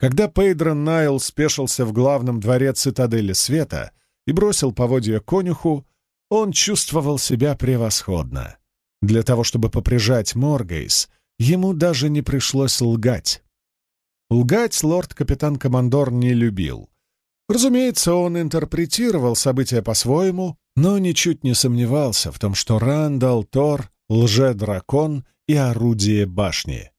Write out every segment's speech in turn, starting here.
Когда Пейдрон Найл спешился в главном дворе цитадели света и бросил поводья конюху, он чувствовал себя превосходно. Для того, чтобы поприжать Моргейс, ему даже не пришлось лгать. Лгать лорд-капитан-командор не любил. Разумеется, он интерпретировал события по-своему, но ничуть не сомневался в том, что Рандал Тор — лже-дракон и орудие башни.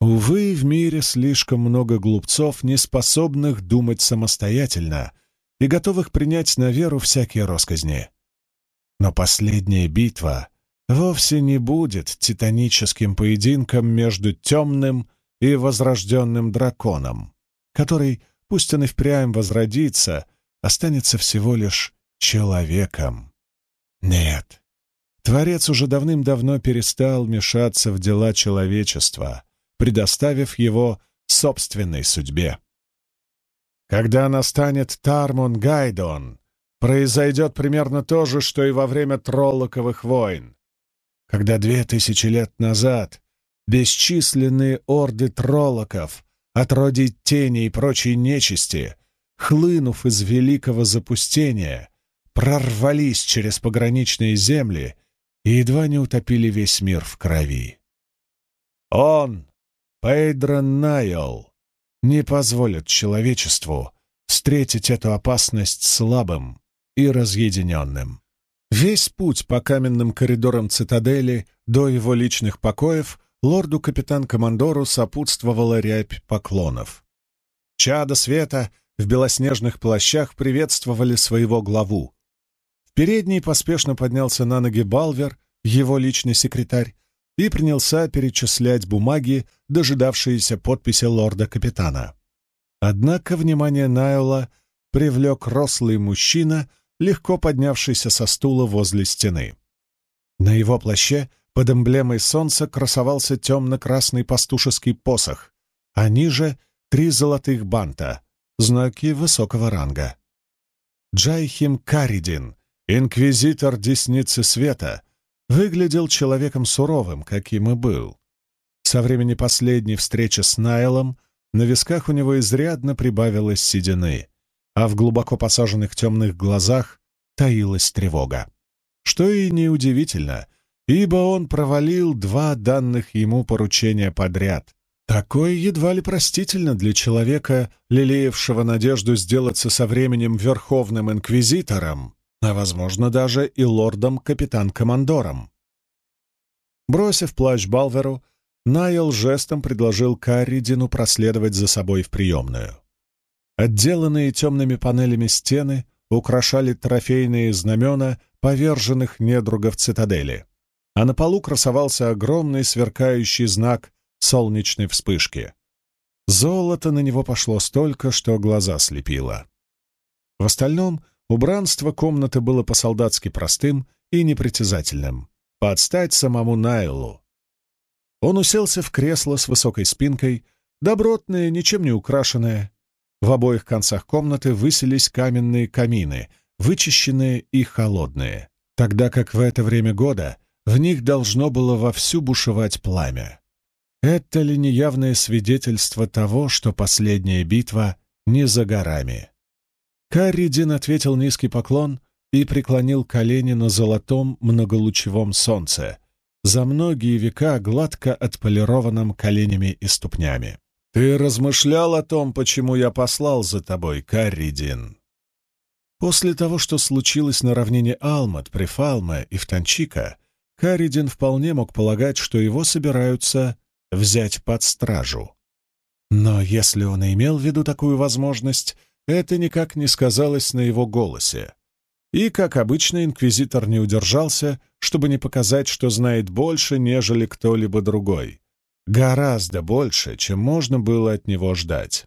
Увы, в мире слишком много глупцов, не способных думать самостоятельно и готовых принять на веру всякие росказни. Но последняя битва вовсе не будет титаническим поединком между темным и возрожденным драконом, который, пусть он и впрямь возродится, останется всего лишь человеком. Нет, Творец уже давным-давно перестал мешаться в дела человечества — предоставив его собственной судьбе. Когда настанет Тармон Гайдон, произойдет примерно то же, что и во время Троллоковых войн. Когда две тысячи лет назад бесчисленные орды троллоков, отродий тени и прочей нечисти, хлынув из великого запустения, прорвались через пограничные земли и едва не утопили весь мир в крови. Он, Пейдро Найол не позволит человечеству встретить эту опасность слабым и разъединенным. Весь путь по каменным коридорам цитадели до его личных покоев лорду-капитан-командору сопутствовала рябь поклонов. Чада света в белоснежных плащах приветствовали своего главу. В передней поспешно поднялся на ноги Балвер, его личный секретарь, и принялся перечислять бумаги, дожидавшиеся подписи лорда-капитана. Однако внимание Найла привлек рослый мужчина, легко поднявшийся со стула возле стены. На его плаще под эмблемой солнца красовался темно-красный пастушеский посох, а ниже — три золотых банта, знаки высокого ранга. Джайхим Каридин, инквизитор Десницы Света, выглядел человеком суровым, каким и был. Со времени последней встречи с Найлом на висках у него изрядно прибавилось седины, а в глубоко посаженных темных глазах таилась тревога. Что и неудивительно, ибо он провалил два данных ему поручения подряд. Такое едва ли простительно для человека, лелеявшего надежду сделаться со временем Верховным Инквизитором, а, возможно, даже и лордом-капитан-командором. Бросив плащ Балверу, Найл жестом предложил Карридину проследовать за собой в приемную. Отделанные темными панелями стены украшали трофейные знамена поверженных недругов цитадели, а на полу красовался огромный сверкающий знак солнечной вспышки. Золото на него пошло столько, что глаза слепило. В остальном Убранство комнаты было по-солдатски простым и непритязательным, под стать самому Найлу. Он уселся в кресло с высокой спинкой, добротное, ничем не украшенное. В обоих концах комнаты высились каменные камины, вычищенные и холодные, тогда как в это время года в них должно было вовсю бушевать пламя. Это ли не явное свидетельство того, что последняя битва не за горами? Карридин ответил низкий поклон и преклонил колени на золотом многолучевом солнце, за многие века гладко отполированном коленями и ступнями. «Ты размышлял о том, почему я послал за тобой, Карридин?» После того, что случилось на равнине Алмат, Префалме и в Танчика, Карридин вполне мог полагать, что его собираются взять под стражу. Но если он имел в виду такую возможность, это никак не сказалось на его голосе. И, как обычно, инквизитор не удержался, чтобы не показать, что знает больше, нежели кто-либо другой. Гораздо больше, чем можно было от него ждать.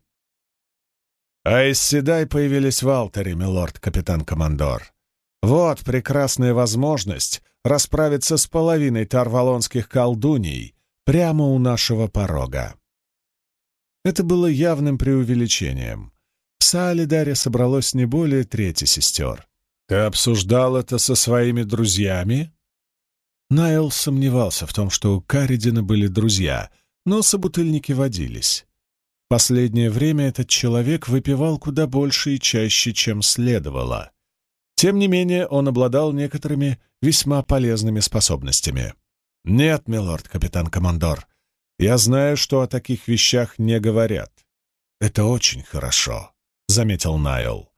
А из Седай появились в алтаре, милорд-капитан-командор. Вот прекрасная возможность расправиться с половиной тарвалонских колдуний прямо у нашего порога. Это было явным преувеличением. В Саалидаре собралось не более трети сестер. «Ты обсуждал это со своими друзьями?» Найл сомневался в том, что у Каридина были друзья, но собутыльники водились. Последнее время этот человек выпивал куда больше и чаще, чем следовало. Тем не менее, он обладал некоторыми весьма полезными способностями. «Нет, милорд, капитан-командор, я знаю, что о таких вещах не говорят». «Это очень хорошо», — заметил Найл.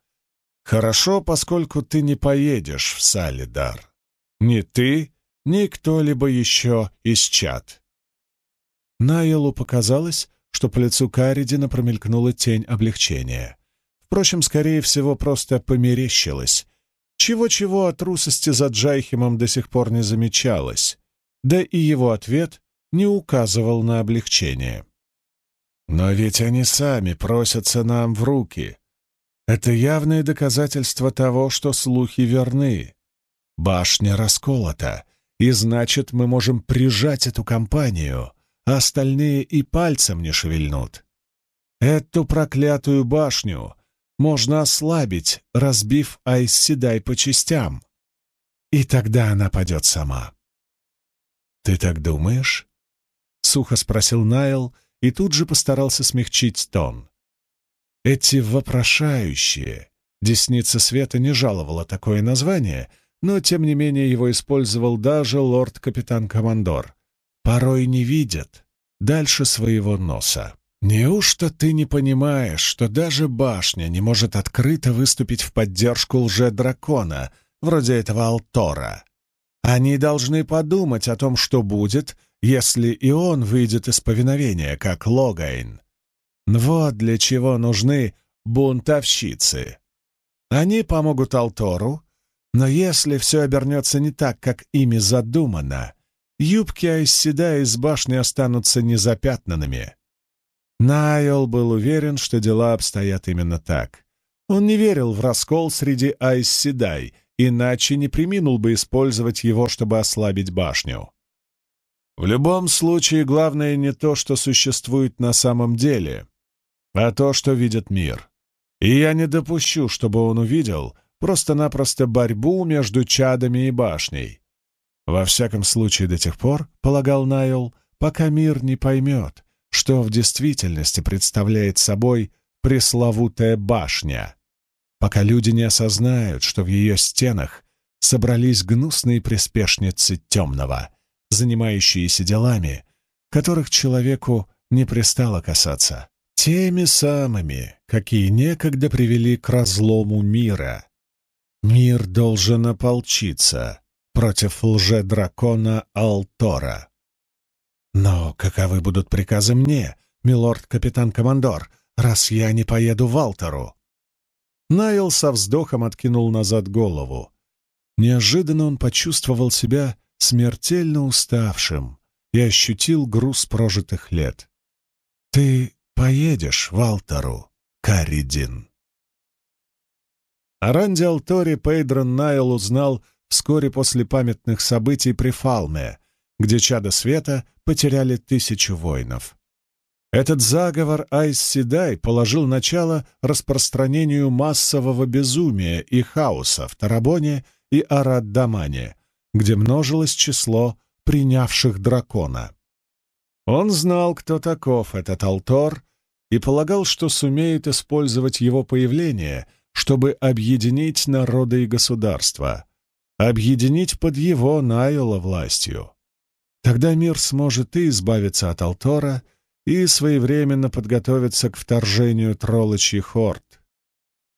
«Хорошо, поскольку ты не поедешь в Салидар. Ни ты, ни кто-либо еще из чат». Найлу показалось, что по лицу Каридина промелькнула тень облегчения. Впрочем, скорее всего, просто померещилась. Чего-чего от трусости за Джайхимом до сих пор не замечалось, да и его ответ не указывал на облегчение. «Но ведь они сами просятся нам в руки. Это явное доказательство того, что слухи верны. Башня расколота, и значит, мы можем прижать эту компанию, а остальные и пальцем не шевельнут. Эту проклятую башню можно ослабить, разбив Айсседай по частям. И тогда она падет сама. «Ты так думаешь?» — сухо спросил Найл и тут же постарался смягчить тон. Эти вопрошающие, десница света не жаловала такое название, но тем не менее его использовал даже лорд-капитан-командор, порой не видят дальше своего носа. Неужто ты не понимаешь, что даже башня не может открыто выступить в поддержку лже-дракона, вроде этого Алтора? Они должны подумать о том, что будет, если и он выйдет из повиновения, как Логайн. Вот для чего нужны бунтовщицы. Они помогут Алтору, но если все обернется не так, как ими задумано, юбки Айсседа из башни останутся незапятнанными. Найол был уверен, что дела обстоят именно так. Он не верил в раскол среди Айсседай, иначе не приминул бы использовать его, чтобы ослабить башню. В любом случае, главное не то, что существует на самом деле, а то, что видит мир. И я не допущу, чтобы он увидел просто-напросто борьбу между чадами и башней. Во всяком случае, до тех пор, полагал Найл, пока мир не поймет, что в действительности представляет собой пресловутая башня, пока люди не осознают, что в ее стенах собрались гнусные приспешницы темного, занимающиеся делами, которых человеку не пристало касаться, теми самыми, какие некогда привели к разлому мира. Мир должен ополчиться, против лже-дракона Алтора. Но каковы будут приказы мне, милорд-капитан-командор, раз я не поеду в Алтору? Найл со вздохом откинул назад голову. Неожиданно он почувствовал себя смертельно уставшим и ощутил груз прожитых лет. «Ты поедешь в Алтору, Каридин?» О Ранде Алторе Пейдрон Найл узнал вскоре после памятных событий при Фалме, где чада света потеряли тысячу воинов. Этот заговор Айс Седай положил начало распространению массового безумия и хаоса в Тарабоне и Араддамане, где множилось число принявших дракона. Он знал, кто таков этот Алтор, и полагал, что сумеет использовать его появление, чтобы объединить народы и государства, объединить под его Найла властью. Тогда мир сможет и избавиться от Алтора, и своевременно подготовиться к вторжению троллочьих хорд.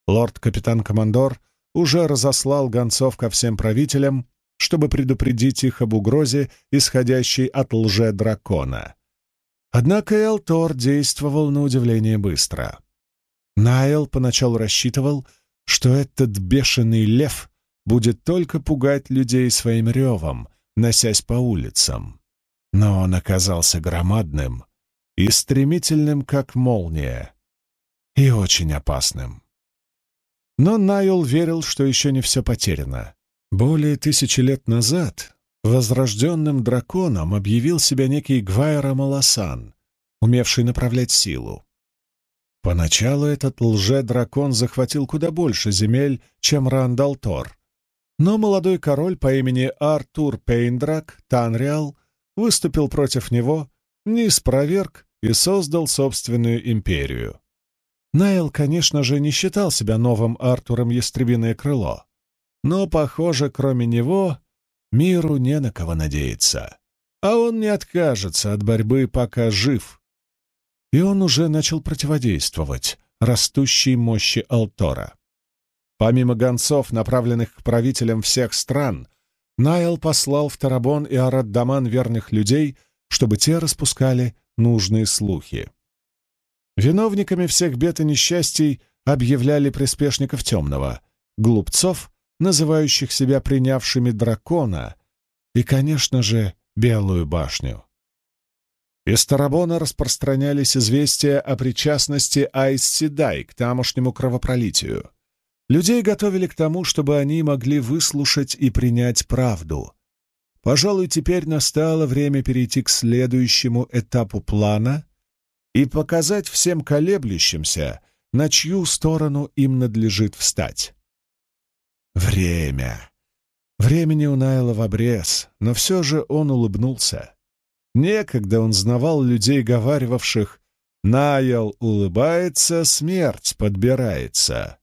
Лорд-капитан-командор уже разослал гонцов ко всем правителям, чтобы предупредить их об угрозе, исходящей от лже-дракона. Однако и Алтор действовал на удивление быстро. Найл поначалу рассчитывал, что этот бешеный лев будет только пугать людей своим ревом, носясь по улицам. Но он оказался громадным и стремительным, как молния, и очень опасным. Но Найл верил, что еще не все потеряно. Более тысячи лет назад возрожденным драконом объявил себя некий Гвайра Маласан, умевший направлять силу. Поначалу этот лже-дракон захватил куда больше земель, чем Рандал Тор, но молодой король по имени Артур Пейндрак Танриал выступил против него, не спроверг и создал собственную империю. Найл, конечно же, не считал себя новым Артуром Ястребиное Крыло, но, похоже, кроме него, миру не на кого надеяться. А он не откажется от борьбы, пока жив. И он уже начал противодействовать растущей мощи Алтора. Помимо гонцов, направленных к правителям всех стран, Найл послал в Тарабон и Араддаман верных людей, чтобы те распускали нужные слухи. Виновниками всех бед и несчастий объявляли приспешников темного, глупцов, называющих себя принявшими дракона, и, конечно же, Белую башню. Из Тарабона распространялись известия о причастности Айс Седай к тамошнему кровопролитию. Людей готовили к тому, чтобы они могли выслушать и принять правду. Пожалуй, теперь настало время перейти к следующему этапу плана и показать всем колеблющимся, на чью сторону им надлежит встать. Время. Времени у Найла в обрез, но все же он улыбнулся. Некогда он знавал людей, говаривавших «Найл улыбается, смерть подбирается».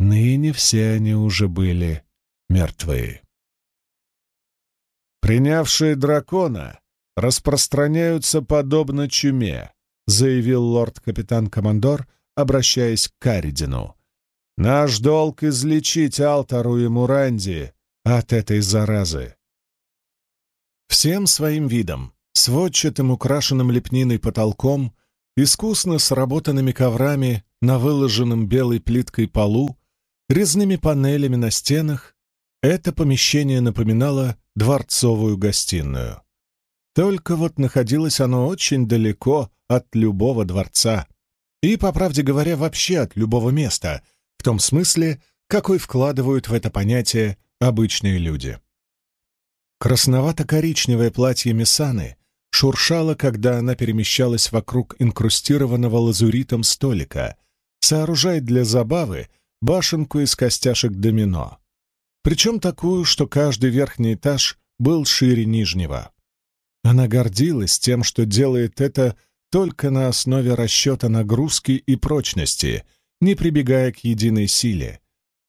Ныне все они уже были мертвы. «Принявшие дракона распространяются подобно чуме», заявил лорд-капитан-командор, обращаясь к Каридину. «Наш долг — излечить Алтару и Муранди от этой заразы». Всем своим видом, сводчатым украшенным лепниной потолком, искусно сработанными коврами на выложенном белой плиткой полу, резными панелями на стенах, это помещение напоминало дворцовую гостиную. Только вот находилось оно очень далеко от любого дворца. И, по правде говоря, вообще от любого места, в том смысле, какой вкладывают в это понятие обычные люди. Красновато-коричневое платье Мисаны шуршало, когда она перемещалась вокруг инкрустированного лазуритом столика, сооружая для забавы башенку из костяшек домино. Причем такую, что каждый верхний этаж был шире нижнего. Она гордилась тем, что делает это только на основе расчета нагрузки и прочности, не прибегая к единой силе.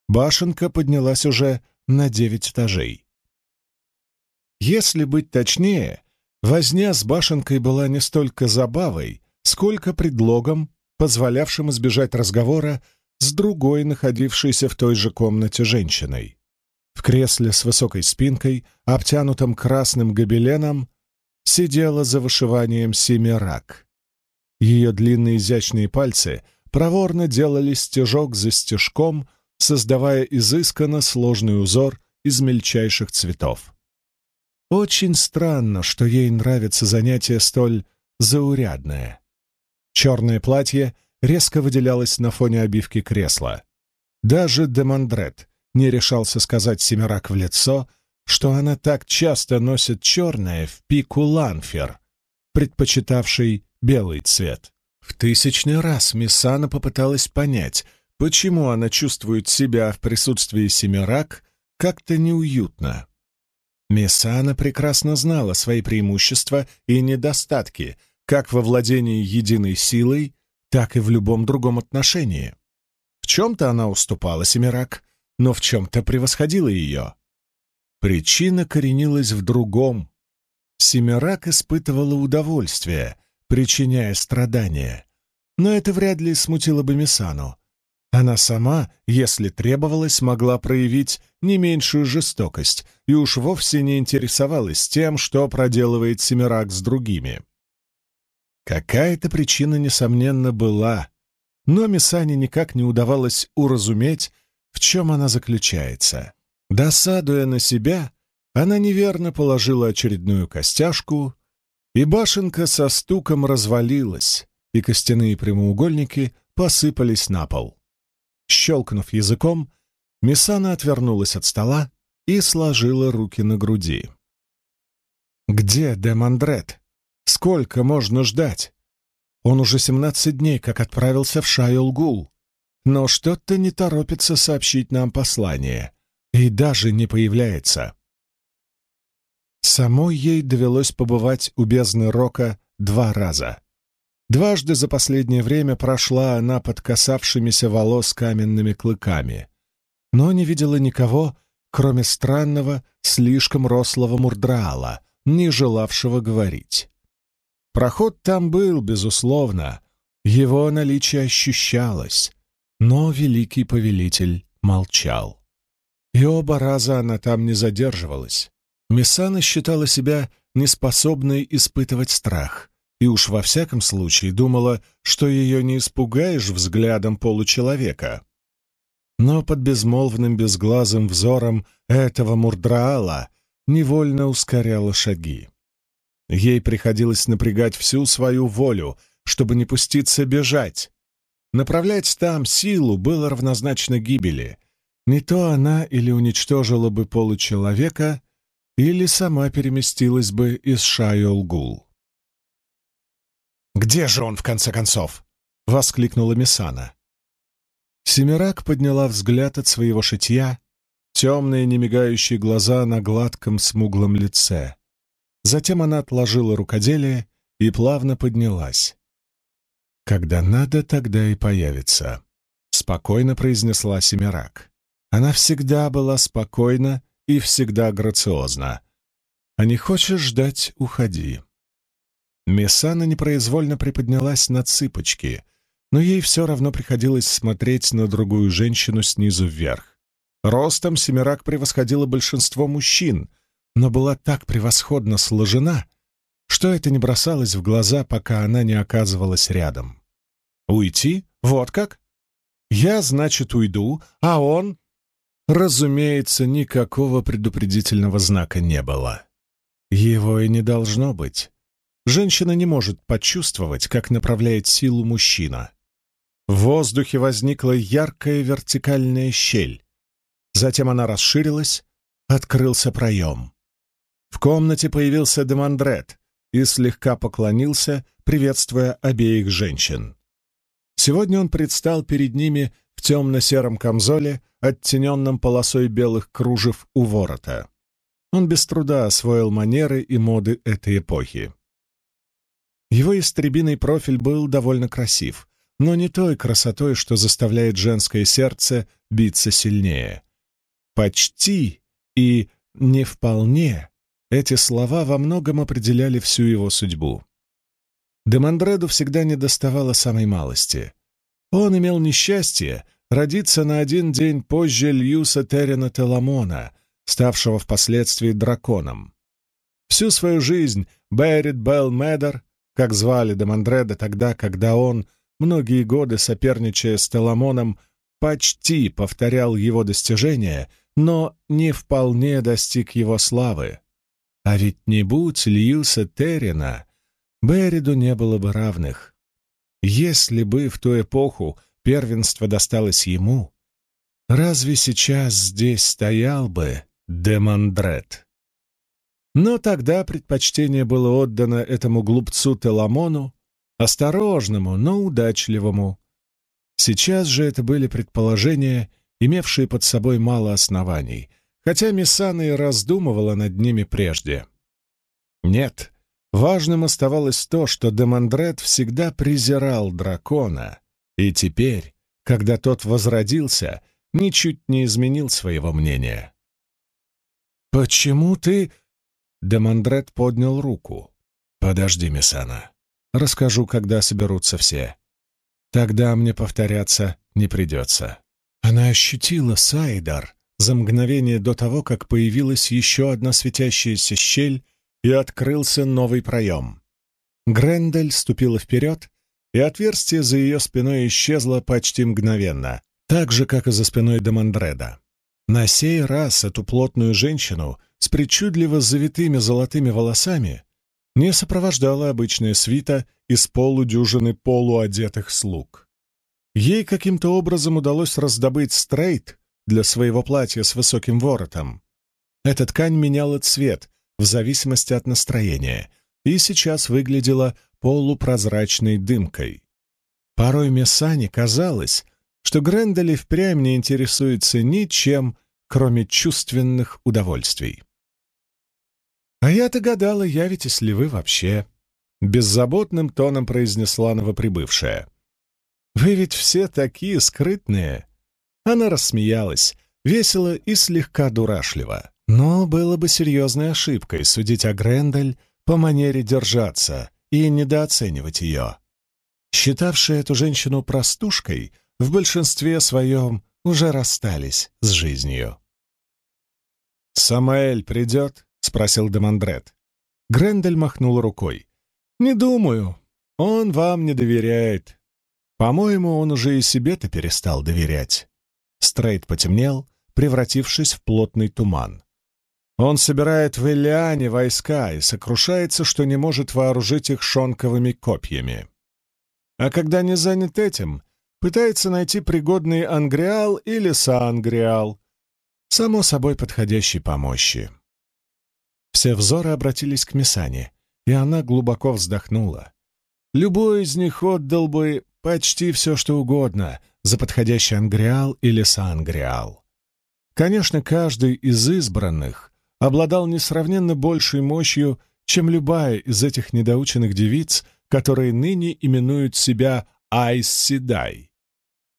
Башенка поднялась уже на девять этажей. Если быть точнее, возня с башенкой была не столько забавой, сколько предлогом, позволявшим избежать разговора с другой, находившейся в той же комнате женщиной. В кресле с высокой спинкой, обтянутом красным гобеленом, сидела за вышиванием семирак. Ее длинные изящные пальцы проворно делали стежок за стежком, создавая изысканно сложный узор из мельчайших цветов. Очень странно, что ей нравится занятие столь заурядное. Черное платье — резко выделялась на фоне обивки кресла. Даже Демондрет не решался сказать Семирак в лицо, что она так часто носит черное в пику ланфер, предпочитавший белый цвет. В тысячный раз Мисана попыталась понять, почему она чувствует себя в присутствии Семирак как-то неуютно. Мисана прекрасно знала свои преимущества и недостатки как во владении единой силой, так и в любом другом отношении. В чем-то она уступала Семирак, но в чем-то превосходила ее. Причина коренилась в другом. Семирак испытывала удовольствие, причиняя страдания. Но это вряд ли смутило бы Мисану. Она сама, если требовалось, могла проявить не меньшую жестокость и уж вовсе не интересовалась тем, что проделывает Семирак с другими. Какая-то причина, несомненно, была, но Мисане никак не удавалось уразуметь, в чем она заключается. Досадуя на себя, она неверно положила очередную костяшку, и башенка со стуком развалилась, и костяные прямоугольники посыпались на пол. Щелкнув языком, Мисана отвернулась от стола и сложила руки на груди. «Где Демандрет?» Сколько можно ждать? Он уже семнадцать дней как отправился в Шайолгул, но что-то не торопится сообщить нам послание и даже не появляется. Самой ей довелось побывать у бездны Рока два раза. Дважды за последнее время прошла она под касавшимися волос каменными клыками, но не видела никого, кроме странного, слишком рослого мурдраала, не желавшего говорить. Проход там был, безусловно, его наличие ощущалось, но великий повелитель молчал. И оба раза она там не задерживалась. Мисана считала себя неспособной испытывать страх, и уж во всяком случае думала, что ее не испугаешь взглядом получеловека. Но под безмолвным безглазым взором этого мурдраала невольно ускоряла шаги. Ей приходилось напрягать всю свою волю, чтобы не пуститься бежать. Направлять там силу было равнозначно гибели. Не то она или уничтожила бы получеловека, или сама переместилась бы из Шайолгул. «Где же он, в конце концов?» — воскликнула Мисана. Семирак подняла взгляд от своего шитья, темные немигающие глаза на гладком смуглом лице. Затем она отложила рукоделие и плавно поднялась. «Когда надо, тогда и появится», — спокойно произнесла Семирак. Она всегда была спокойна и всегда грациозна. «А не хочешь ждать — уходи». Мессана непроизвольно приподнялась на цыпочки, но ей все равно приходилось смотреть на другую женщину снизу вверх. Ростом Семирак превосходила большинство мужчин, но была так превосходно сложена, что это не бросалось в глаза, пока она не оказывалась рядом. «Уйти? Вот как? Я, значит, уйду, а он...» Разумеется, никакого предупредительного знака не было. Его и не должно быть. Женщина не может почувствовать, как направляет силу мужчина. В воздухе возникла яркая вертикальная щель. Затем она расширилась, открылся проем. В комнате появился Демандрет и слегка поклонился, приветствуя обеих женщин. Сегодня он предстал перед ними в темно-сером камзоле, оттененном полосой белых кружев у ворота. Он без труда освоил манеры и моды этой эпохи. Его истребиный профиль был довольно красив, но не той красотой, что заставляет женское сердце биться сильнее. «Почти» и «не вполне» Эти слова во многом определяли всю его судьбу. Демандреду всегда недоставало самой малости. Он имел несчастье родиться на один день позже Льюса Террена Теламона, ставшего впоследствии драконом. Всю свою жизнь Беррит Белл Медер, как звали Демандреда тогда, когда он, многие годы соперничая с Теламоном, почти повторял его достижения, но не вполне достиг его славы. А ведь не будь Льюса Террина, Берриду не было бы равных. Если бы в ту эпоху первенство досталось ему, разве сейчас здесь стоял бы Демандрет? Но тогда предпочтение было отдано этому глупцу Теламону, осторожному, но удачливому. Сейчас же это были предположения, имевшие под собой мало оснований, хотя Мисана и раздумывала над ними прежде. Нет, важным оставалось то, что Демандрет всегда презирал дракона, и теперь, когда тот возродился, ничуть не изменил своего мнения. «Почему ты...» Демандрет поднял руку. «Подожди, Мисана. Расскажу, когда соберутся все. Тогда мне повторяться не придется». Она ощутила Сайдар, за мгновение до того, как появилась еще одна светящаяся щель и открылся новый проем. Грендель ступила вперед, и отверстие за ее спиной исчезло почти мгновенно, так же, как и за спиной Демандреда. На сей раз эту плотную женщину с причудливо завитыми золотыми волосами не сопровождала обычная свита из полудюжины полуодетых слуг. Ей каким-то образом удалось раздобыть стрейт, для своего платья с высоким воротом. Эта ткань меняла цвет в зависимости от настроения и сейчас выглядела полупрозрачной дымкой. Порой Мессане казалось, что Грендели впрямь не интересуется ничем, кроме чувственных удовольствий. «А я-то гадала, явитесь ли вы вообще?» — беззаботным тоном произнесла новоприбывшая. «Вы ведь все такие скрытные!» Она рассмеялась, весело и слегка дурашливо. Но было бы серьезной ошибкой судить о Грендель по манере держаться и недооценивать ее. Считавшие эту женщину простушкой, в большинстве своем уже расстались с жизнью. «Самаэль придет?» — спросил Демандрет. Грендель махнул рукой. «Не думаю. Он вам не доверяет. По-моему, он уже и себе-то перестал доверять». Стрейт потемнел, превратившись в плотный туман. Он собирает в Элиане войска и сокрушается, что не может вооружить их шонковыми копьями. А когда не занят этим, пытается найти пригодный ангриал или саангриал, само собой подходящий по мощи. Все взоры обратились к Мисане, и она глубоко вздохнула. Любой из них отдал бы почти все, что угодно за подходящий ангриал или саангриал. Конечно, каждый из избранных обладал несравненно большей мощью, чем любая из этих недоученных девиц, которые ныне именуют себя Айс-Седай.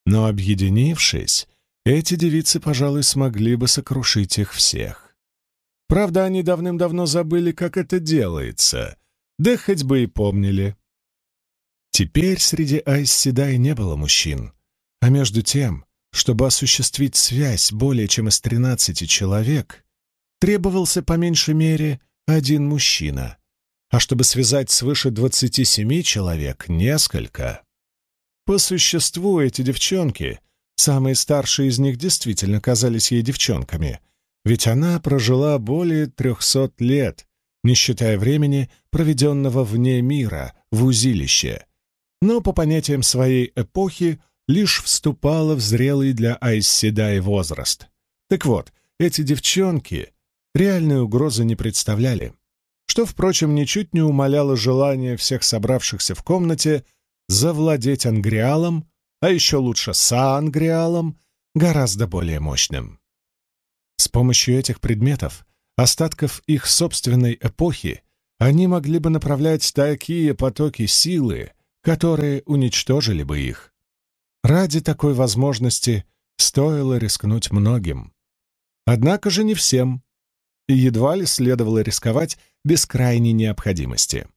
Но объединившись, эти девицы, пожалуй, смогли бы сокрушить их всех. Правда, они давным-давно забыли, как это делается, да хоть бы и помнили. Теперь среди Айс-Седай не было мужчин, а между тем, чтобы осуществить связь более чем из тринадцати человек, требовался по меньшей мере один мужчина, а чтобы связать свыше двадцати семи человек — несколько. По существу эти девчонки, самые старшие из них действительно казались ей девчонками, ведь она прожила более трехсот лет, не считая времени, проведенного вне мира, в узилище, но по понятиям своей эпохи лишь вступала в зрелый для Айсседай возраст. Так вот, эти девчонки реальной угрозы не представляли, что, впрочем, ничуть не умаляло желание всех собравшихся в комнате завладеть ангриалом, а еще лучше саангриалом, гораздо более мощным. С помощью этих предметов, остатков их собственной эпохи, они могли бы направлять такие потоки силы, которые уничтожили бы их. Ради такой возможности стоило рискнуть многим. Однако же не всем, и едва ли следовало рисковать без крайней необходимости.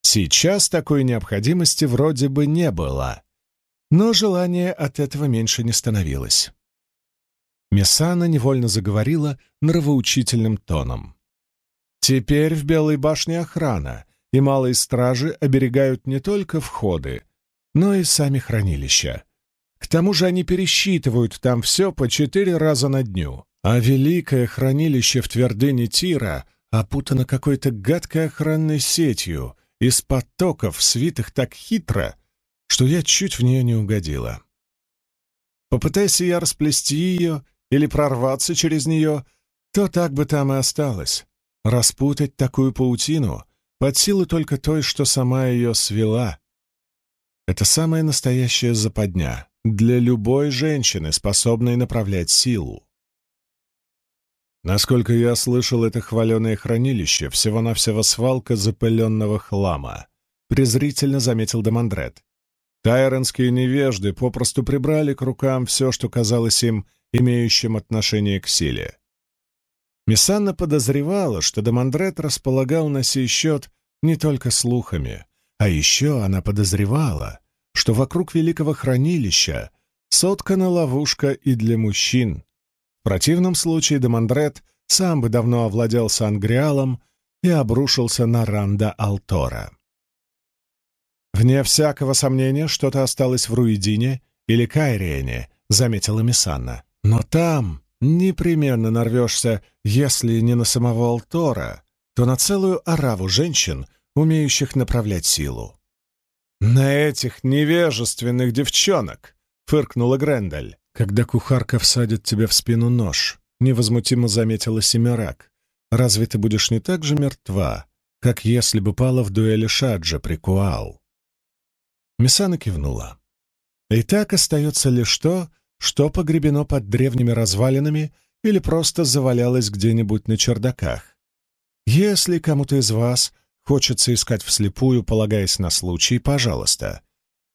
Сейчас такой необходимости вроде бы не было, но желание от этого меньше не становилось. Мессана невольно заговорила нравоучительным тоном. «Теперь в Белой башне охрана, и малые стражи оберегают не только входы, но и сами хранилища. К тому же они пересчитывают там все по четыре раза на дню а великое хранилище в твердыне Тира опутано какой-то гадкой охранной сетью из потоков, свитых так хитро, что я чуть в нее не угодила. Попытайся я расплести ее или прорваться через нее, то так бы там и осталось. Распутать такую паутину под силу только той, что сама ее свела. Это самая настоящая западня для любой женщины, способной направлять силу. Насколько я слышал, это хваленое хранилище — всего-навсего свалка запыленного хлама, — презрительно заметил Демандрет. Тайронские невежды попросту прибрали к рукам все, что казалось им имеющим отношение к силе. Мисанна подозревала, что Демандрет располагал на сей счет не только слухами, а еще она подозревала, что вокруг великого хранилища соткана ловушка и для мужчин, в противном случае Демандрет сам бы давно овладел Сангриалом и обрушился на Ранда Алтора. «Вне всякого сомнения, что-то осталось в Руидине или Кайриене», — заметила Мисанна. «Но там непременно нарвешься, если не на самого Алтора, то на целую ораву женщин, умеющих направлять силу». «На этих невежественных девчонок!» — фыркнула Грендель. «Когда кухарка всадит тебе в спину нож», — невозмутимо заметила Семирак, «разве ты будешь не так же мертва, как если бы пала в дуэли Шаджа при Куал?» Мисана кивнула. «И так остается лишь то, что погребено под древними развалинами или просто завалялось где-нибудь на чердаках. Если кому-то из вас хочется искать вслепую, полагаясь на случай, пожалуйста.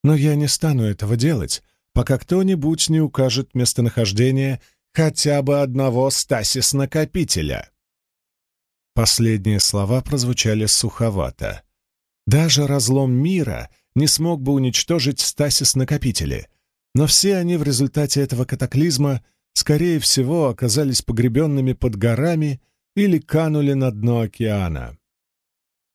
Но я не стану этого делать, пока кто-нибудь не укажет местонахождение хотя бы одного стасис-накопителя. Последние слова прозвучали суховато. Даже разлом мира не смог бы уничтожить стасис-накопители, но все они в результате этого катаклизма, скорее всего, оказались погребенными под горами или канули на дно океана.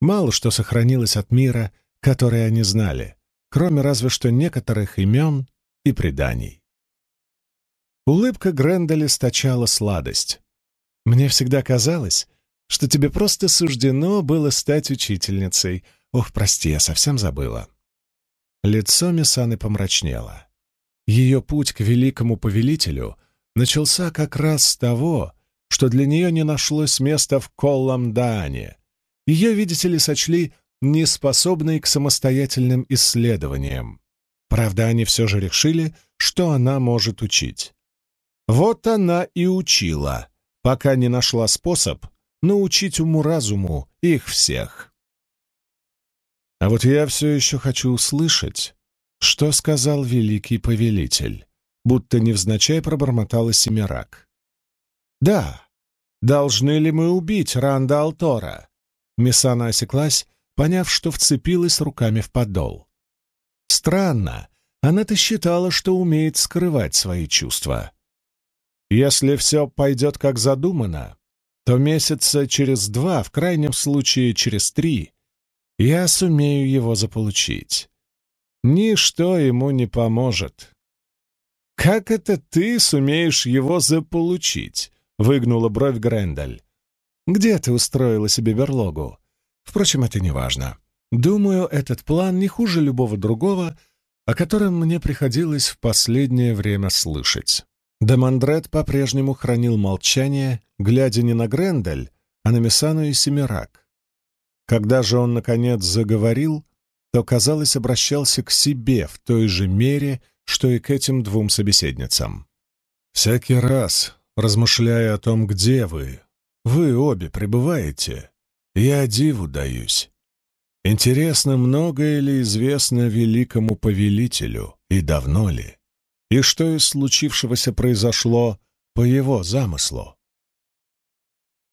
Мало что сохранилось от мира, который они знали, кроме разве что некоторых имен и преданий. Улыбка Гренделя стачала сладость. «Мне всегда казалось, что тебе просто суждено было стать учительницей. Ох, прости, я совсем забыла». Лицо Мисаны помрачнело. Ее путь к великому повелителю начался как раз с того, что для нее не нашлось места в Колламдаане. Ее, видите ли, сочли неспособной к самостоятельным исследованиям. Правда, они все же решили, что она может учить. Вот она и учила, пока не нашла способ научить уму-разуму их всех. А вот я все еще хочу услышать, что сказал великий повелитель, будто невзначай пробормотала Семирак. «Да, должны ли мы убить Ранда Алтора?» Мисана осеклась, поняв, что вцепилась руками в подол. Странно, она-то считала, что умеет скрывать свои чувства. Если все пойдет как задумано, то месяца через два, в крайнем случае через три, я сумею его заполучить. Ничто ему не поможет. «Как это ты сумеешь его заполучить?» — выгнула бровь Грендель. «Где ты устроила себе берлогу? Впрочем, это не важно. Думаю, этот план не хуже любого другого, о котором мне приходилось в последнее время слышать». Демандрет по-прежнему хранил молчание, глядя не на Грендель, а на Месану и Семирак. Когда же он, наконец, заговорил, то, казалось, обращался к себе в той же мере, что и к этим двум собеседницам. «Всякий раз, размышляя о том, где вы, вы обе пребываете, я диву даюсь. Интересно, многое ли известно великому повелителю, и давно ли?» и что из случившегося произошло по его замыслу?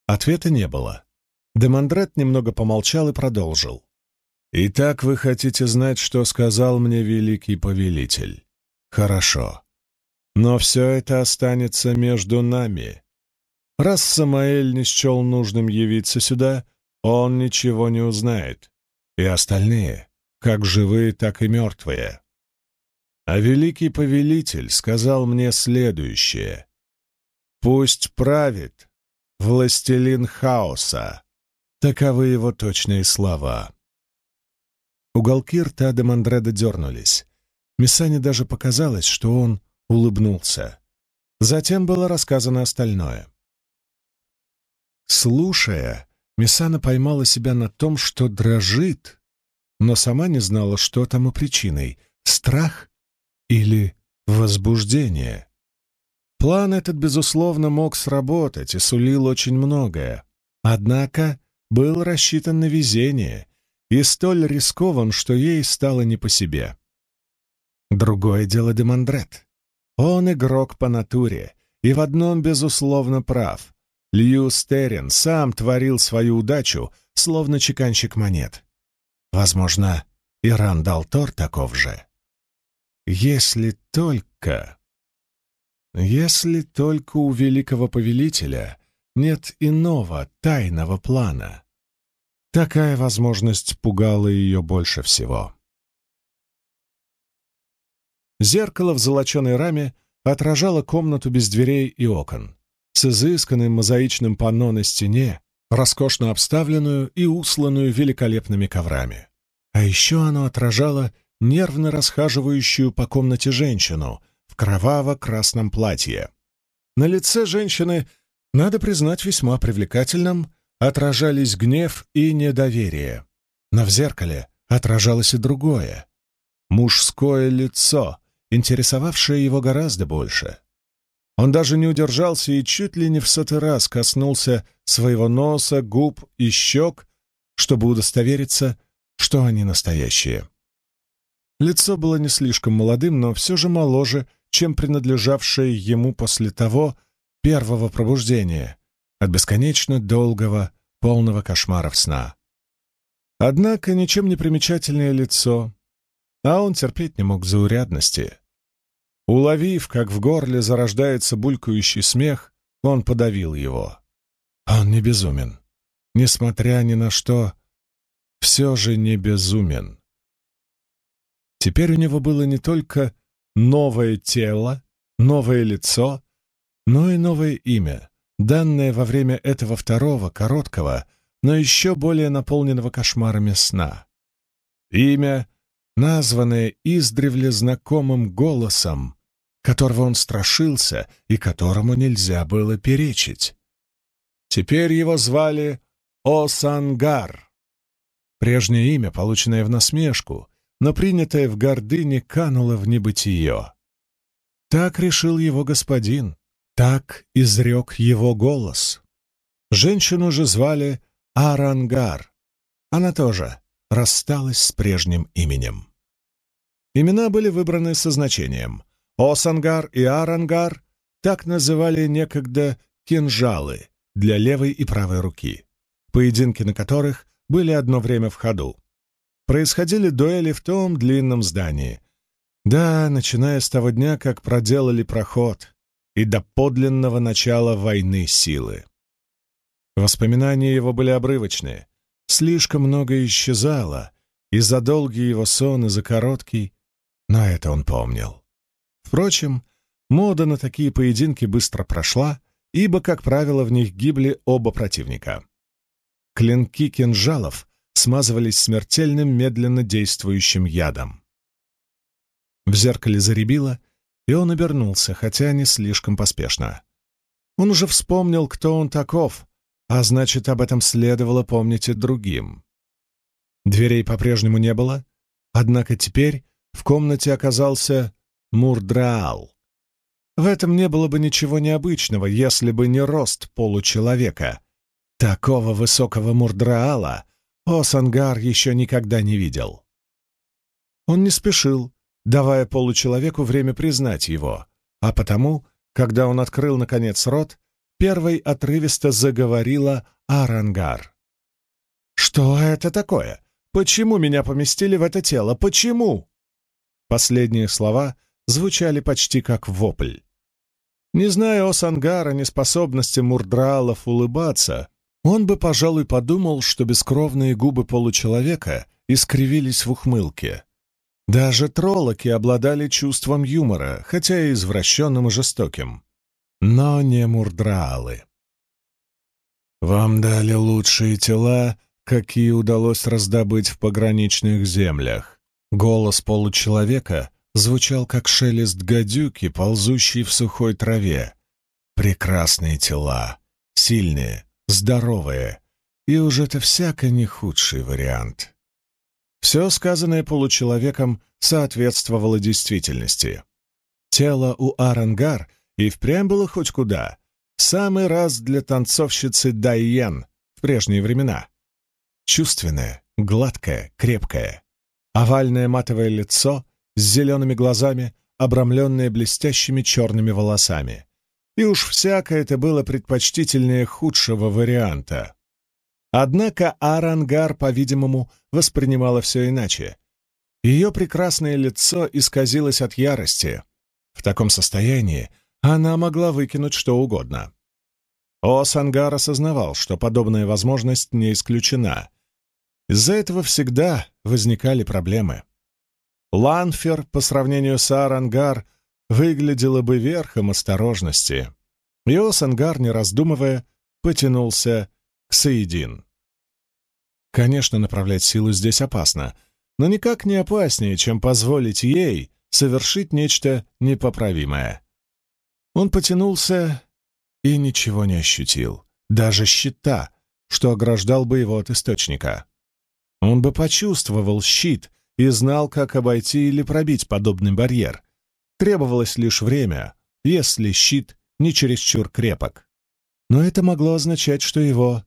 Ответа не было. Демандрет немного помолчал и продолжил. «Итак, вы хотите знать, что сказал мне великий повелитель? Хорошо. Но все это останется между нами. Раз Самаэль не счел нужным явиться сюда, он ничего не узнает. И остальные, как живые, так и мертвые. А великий повелитель сказал мне следующее. «Пусть правит властелин хаоса». Таковы его точные слова. Уголки рта де Мандреда дернулись. Миссане даже показалось, что он улыбнулся. Затем было рассказано остальное. Слушая, Мисана поймала себя на том, что дрожит, но сама не знала, что тому причиной — страх или возбуждение. План этот, безусловно, мог сработать и сулил очень многое. Однако был рассчитан на везение и столь рискован, что ей стало не по себе. Другое дело Демандрет. Он игрок по натуре, и в одном, безусловно, прав. Лью Стерин сам творил свою удачу, словно чеканщик монет. Возможно, Иран Далтор таков же. Если только... Если только у великого повелителя нет иного тайного плана. Такая возможность пугала ее больше всего. Зеркало в золоченой раме отражало комнату без дверей и окон, с изысканным мозаичным панно на стене, роскошно обставленную и усланную великолепными коврами. А еще оно отражало нервно расхаживающую по комнате женщину в кроваво-красном платье. На лице женщины, надо признать, весьма привлекательным, отражались гнев и недоверие. Но в зеркале отражалось и другое. Мужское лицо, интересовавшее его гораздо больше. Он даже не удержался и чуть ли не в сотый раз коснулся своего носа, губ и щек, чтобы удостовериться, что они настоящие. Лицо было не слишком молодым, но все же моложе, чем принадлежавшее ему после того первого пробуждения, от бесконечно долгого, полного кошмаров сна. Однако ничем не примечательное лицо, а он терпеть не мог заурядности. Уловив, как в горле зарождается булькающий смех, он подавил его. Он не безумен. Несмотря ни на что, все же не безумен. Теперь у него было не только новое тело, новое лицо, но и новое имя, данное во время этого второго, короткого, но еще более наполненного кошмарами сна. Имя, названное издревле знакомым голосом, которого он страшился и которому нельзя было перечить. Теперь его звали Осангар. Прежнее имя, полученное в насмешку, но принятое в гордыне, кануло в небытие. Так решил его господин, так изрек его голос. Женщину же звали Арангар. Она тоже рассталась с прежним именем. Имена были выбраны со значением. Осангар и Арангар так называли некогда кинжалы для левой и правой руки, поединки на которых были одно время в ходу. Происходили дуэли в том длинном здании. Да, начиная с того дня, как проделали проход, и до подлинного начала войны силы. Воспоминания его были обрывочные. Слишком много исчезало, и за долгий его сон, и за короткий, но это он помнил. Впрочем, мода на такие поединки быстро прошла, ибо, как правило, в них гибли оба противника. Клинки кинжалов смазывались смертельным медленно действующим ядом. В зеркале заребило, и он обернулся, хотя не слишком поспешно. Он уже вспомнил, кто он таков, а значит, об этом следовало помнить и другим. Дверей по-прежнему не было, однако теперь в комнате оказался Мурдраал. В этом не было бы ничего необычного, если бы не рост получеловека. Такого высокого Мурдраала Осангар еще никогда не видел. Он не спешил, давая получеловеку время признать его, а потому, когда он открыл, наконец, рот, первой отрывисто заговорила Арангар. «Что это такое? Почему меня поместили в это тело? Почему?» Последние слова звучали почти как вопль. Не зная о Сангара, неспособности мурдралов улыбаться, он бы, пожалуй, подумал, что бескровные губы получеловека искривились в ухмылке. Даже троллоки обладали чувством юмора, хотя и извращенным и жестоким. Но не мурдралы. «Вам дали лучшие тела, какие удалось раздобыть в пограничных землях». Голос получеловека звучал, как шелест гадюки, ползущей в сухой траве. «Прекрасные тела, сильные, здоровые, и уже это всяко не худший вариант». Все сказанное получеловеком соответствовало действительности. Тело у Арангар и впрямь было хоть куда. Самый раз для танцовщицы Дайен в прежние времена. Чувственное, гладкое, крепкое. Овальное матовое лицо с зелеными глазами, обрамленное блестящими черными волосами. И уж всякое это было предпочтительнее худшего варианта. Однако Арангар, по-видимому, воспринимала все иначе. Ее прекрасное лицо исказилось от ярости. В таком состоянии она могла выкинуть что угодно. Осангар осознавал, что подобная возможность не исключена. Из-за этого всегда возникали проблемы. Ланфер по сравнению с Арангар выглядела бы верхом осторожности. И Осангар, не раздумывая, потянулся к Саидин. Конечно, направлять силу здесь опасно, но никак не опаснее, чем позволить ей совершить нечто непоправимое. Он потянулся и ничего не ощутил, даже щита, что ограждал бы его от источника. Он бы почувствовал щит и знал, как обойти или пробить подобный барьер. Требовалось лишь время, если щит не чересчур крепок. Но это могло означать, что его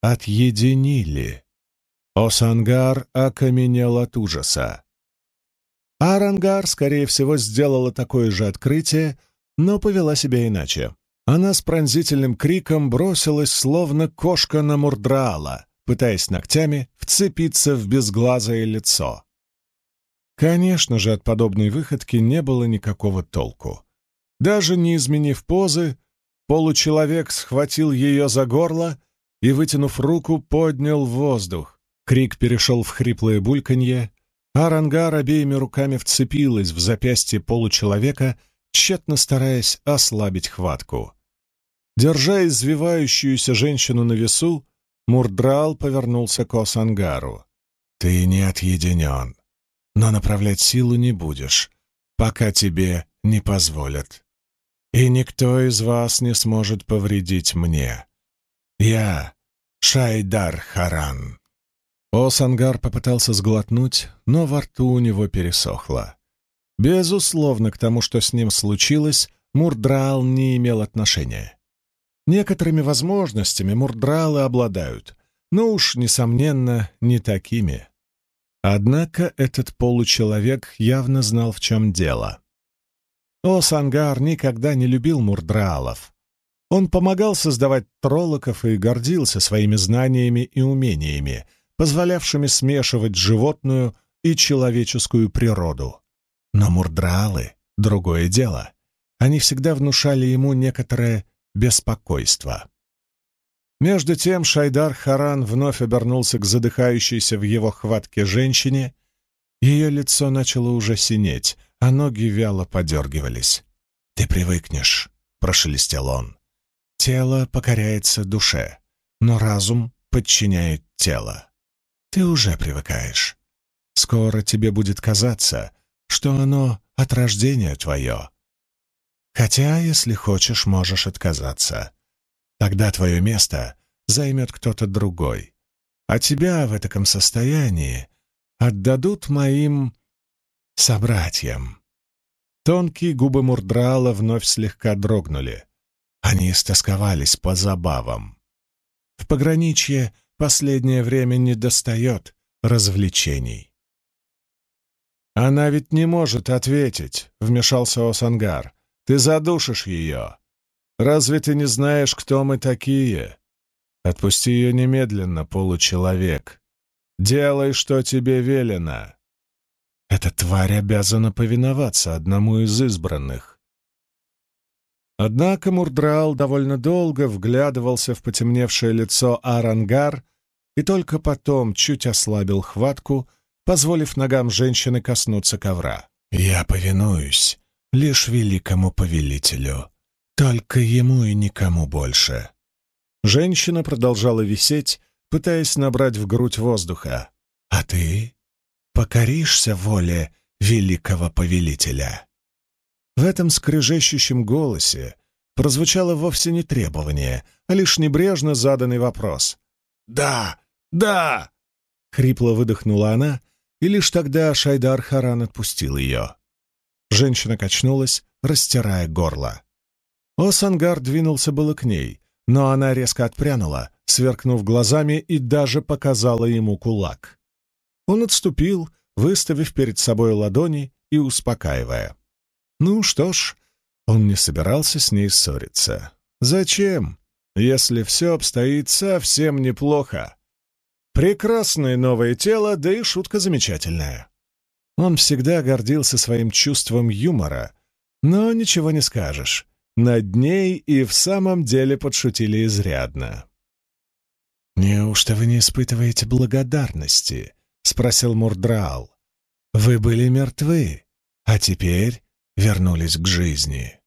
отъединили. Осангар окаменел от ужаса. Арангар, скорее всего, сделала такое же открытие, но повела себя иначе. Она с пронзительным криком бросилась, словно кошка на Мурдраала, пытаясь ногтями вцепиться в безглазое лицо. Конечно же, от подобной выходки не было никакого толку. Даже не изменив позы, получеловек схватил ее за горло и, вытянув руку, поднял в воздух. Крик перешел в хриплое бульканье, а Рангар обеими руками вцепилась в запястье получеловека, тщетно стараясь ослабить хватку. Держа извивающуюся женщину на весу, Мурдрал повернулся к Осангару. «Ты не отъединен но направлять силу не будешь, пока тебе не позволят. И никто из вас не сможет повредить мне. Я Шайдар Харан». Осангар попытался сглотнуть, но во рту у него пересохло. Безусловно, к тому, что с ним случилось, Мурдрал не имел отношения. Некоторыми возможностями Мурдралы обладают, но уж, несомненно, не такими. Однако этот получеловек явно знал, в чем дело. Осангар никогда не любил мурдраалов. Он помогал создавать троллоков и гордился своими знаниями и умениями, позволявшими смешивать животную и человеческую природу. Но мурдраалы — другое дело. Они всегда внушали ему некоторое беспокойство. Между тем Шайдар Харан вновь обернулся к задыхающейся в его хватке женщине. Ее лицо начало уже синеть, а ноги вяло подергивались. «Ты привыкнешь», — прошелестел он. «Тело покоряется душе, но разум подчиняет тело. Ты уже привыкаешь. Скоро тебе будет казаться, что оно от рождения твое. Хотя, если хочешь, можешь отказаться. Тогда твое место займет кто-то другой. А тебя в таком состоянии отдадут моим собратьям. Тонкие губы Мурдрала вновь слегка дрогнули. Они истосковались по забавам. В пограничье последнее время не достает развлечений. «Она ведь не может ответить», — вмешался Осангар. «Ты задушишь ее. Разве ты не знаешь, кто мы такие? Отпусти ее немедленно, получеловек. Делай, что тебе велено. Эта тварь обязана повиноваться одному из избранных. Однако Мурдраал довольно долго вглядывался в потемневшее лицо Арангар и только потом чуть ослабил хватку, позволив ногам женщины коснуться ковра. «Я повинуюсь лишь великому повелителю», только ему и никому больше. Женщина продолжала висеть, пытаясь набрать в грудь воздуха. «А ты покоришься воле великого повелителя?» В этом скрежещущем голосе прозвучало вовсе не требование, а лишь небрежно заданный вопрос. «Да! Да!» — хрипло выдохнула она, и лишь тогда Шайдар Харан отпустил ее. Женщина качнулась, растирая горло. Осангар двинулся было к ней, но она резко отпрянула, сверкнув глазами и даже показала ему кулак. Он отступил, выставив перед собой ладони и успокаивая. Ну что ж, он не собирался с ней ссориться. Зачем, если все обстоит совсем неплохо? Прекрасное новое тело, да и шутка замечательная. Он всегда гордился своим чувством юмора, но ничего не скажешь. Над ней и в самом деле подшутили изрядно. «Неужто вы не испытываете благодарности?» — спросил Мурдраал. «Вы были мертвы, а теперь вернулись к жизни.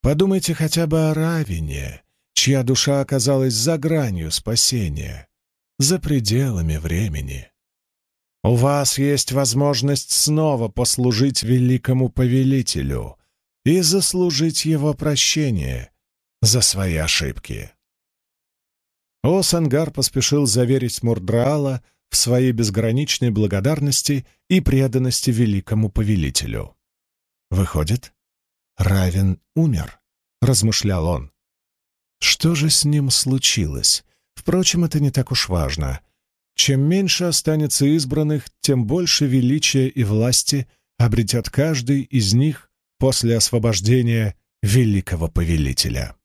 Подумайте хотя бы о Равине, чья душа оказалась за гранью спасения, за пределами времени. У вас есть возможность снова послужить великому повелителю, и заслужить его прощение за свои ошибки. Осангар поспешил заверить Мурдраала в своей безграничной благодарности и преданности великому повелителю. «Выходит, Равен умер», — размышлял он. «Что же с ним случилось? Впрочем, это не так уж важно. чем меньше останется избранных, тем больше величия и власти обретет каждый из них после освобождения великого повелителя.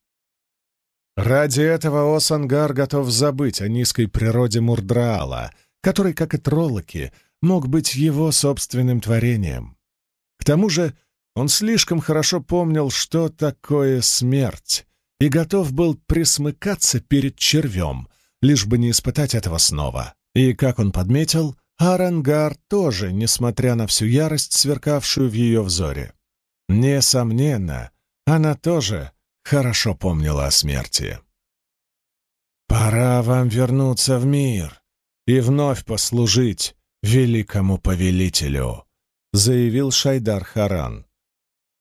Ради этого Осангар готов забыть о низкой природе Мурдраала, который, как и троллоки, мог быть его собственным творением. К тому же он слишком хорошо помнил, что такое смерть, и готов был присмыкаться перед червем, лишь бы не испытать этого снова. И, как он подметил, Арангар тоже, несмотря на всю ярость, сверкавшую в ее взоре. Несомненно, она тоже хорошо помнила о смерти. «Пора вам вернуться в мир и вновь послужить великому повелителю», — заявил Шайдар Харан.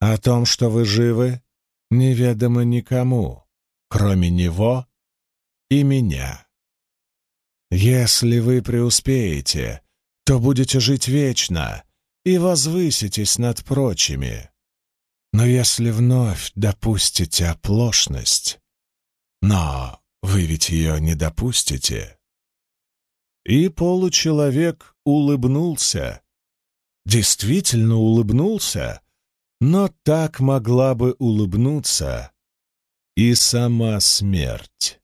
«О том, что вы живы, неведомо никому, кроме него и меня. Если вы преуспеете, то будете жить вечно и возвыситесь над прочими. Но если вновь допустите оплошность, но вы ведь ее не допустите. И получеловек улыбнулся. Действительно улыбнулся, но так могла бы улыбнуться и сама смерть.